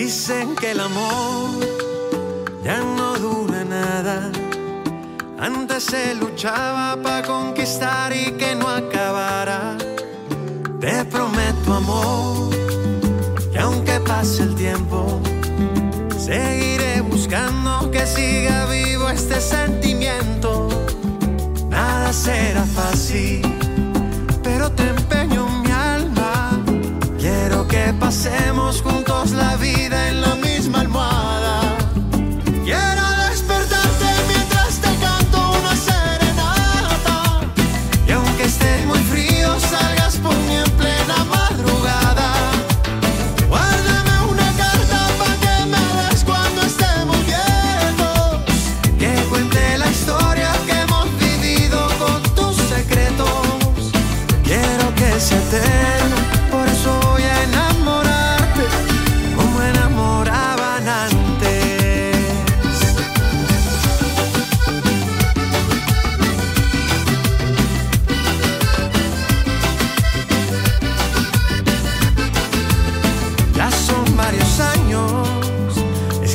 Dicen que el amor ya no dura nada. Antes se luchaba para conquistar y que no acabara. Te prometo amor, que aunque pase el tiempo, seguiré buscando que siga vivo este sentimiento. Nada será fácil, pero te empeño mi alma. Quiero que pasemos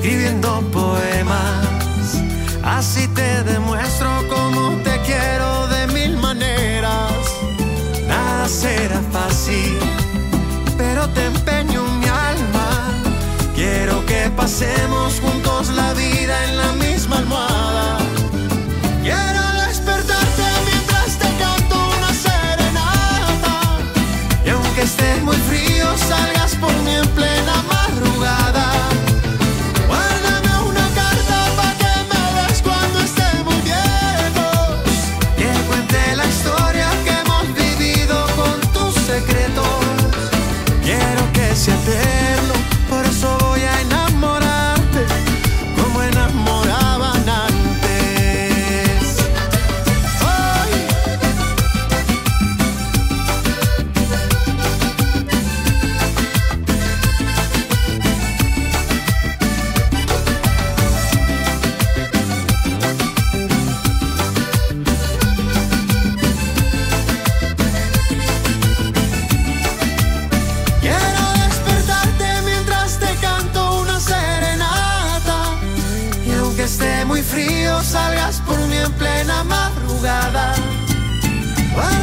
escribiendo poemas. Así te demuestro cómo te quiero de mil maneras. Nada será fácil, pero te empeño mi alma. Quiero que pasemos juntos la vida en la misma almohada. Quiero despertarte mientras te canto una serenata. Y aunque esté muy frío, salgas esté